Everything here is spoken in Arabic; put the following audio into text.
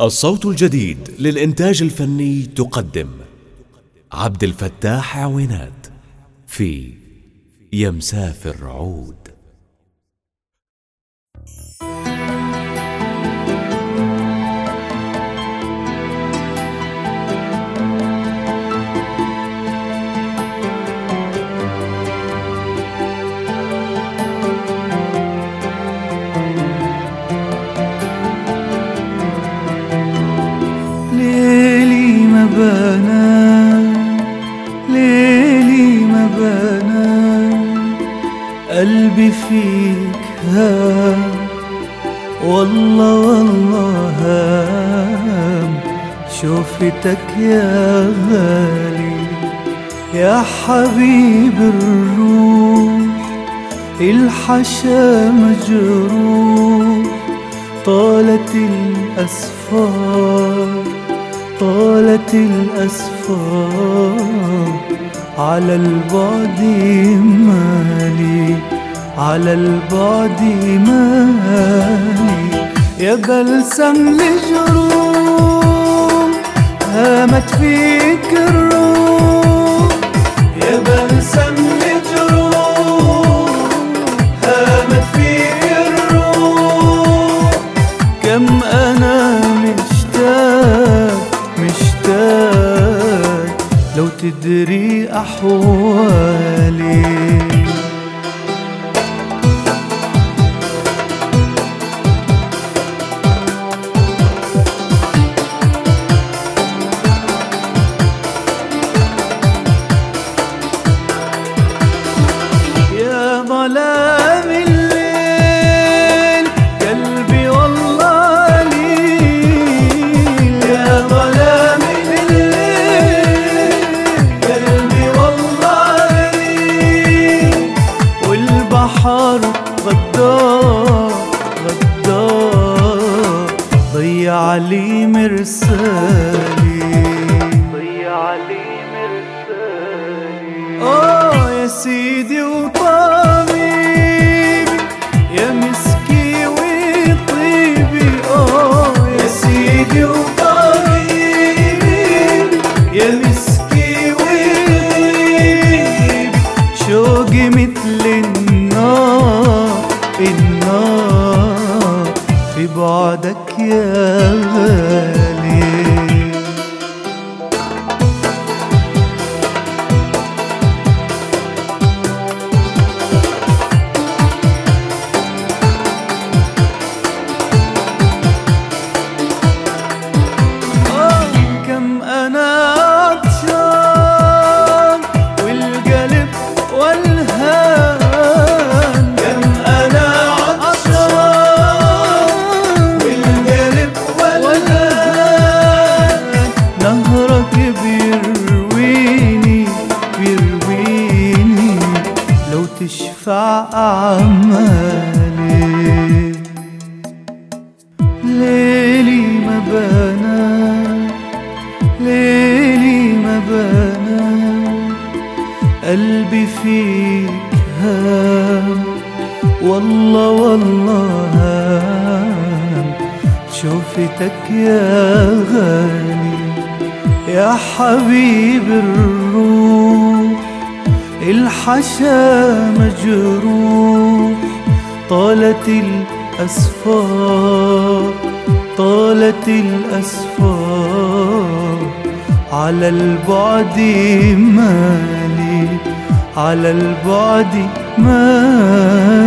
الصوت الجديد للإنتاج الفني تقدم عبد الفتاح عوينات في يا مسافر عود ليلي ما بنا ليلي ما بنا قلبي فيك هام والله والله هام. شوفتك يا غالي يا حبيب الروح. الحشا مجروح طالت الأسفار. طالت الأسفار على البعد مالي على البعد مالي. يا بلسم لجروح هامت فيك الروح تدري أحوالي. مرسالي ضيع لي مرسالي آه يا سيدي وطبيبي يا مسكي وطيبي. آه يا سيدي وطبيبي يا مسكي وطيبي. شوقي مثل النار النار في بعدك يا غالي. morrer. بيرويني لو تشفع أعمالي. ليلي ما بنا ليلي ما بنا قلبي فيك هام والله والله هام شوفتك يا غالي يا حبيب الروح. الحشا مجروح طالت الأسفار طالت الأسفار. على البعد مالي على البعد مالي.